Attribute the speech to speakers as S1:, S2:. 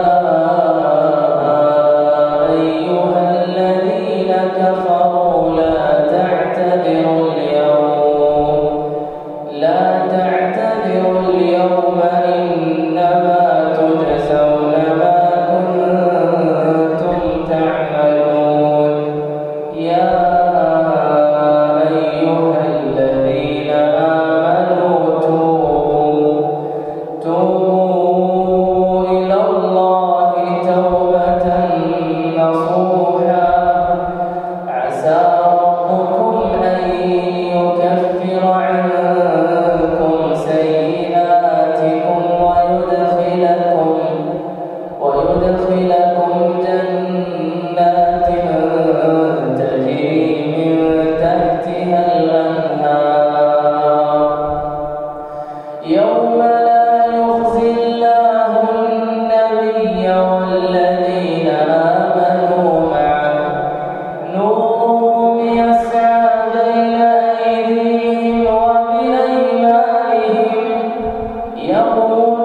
S1: ربكم amor.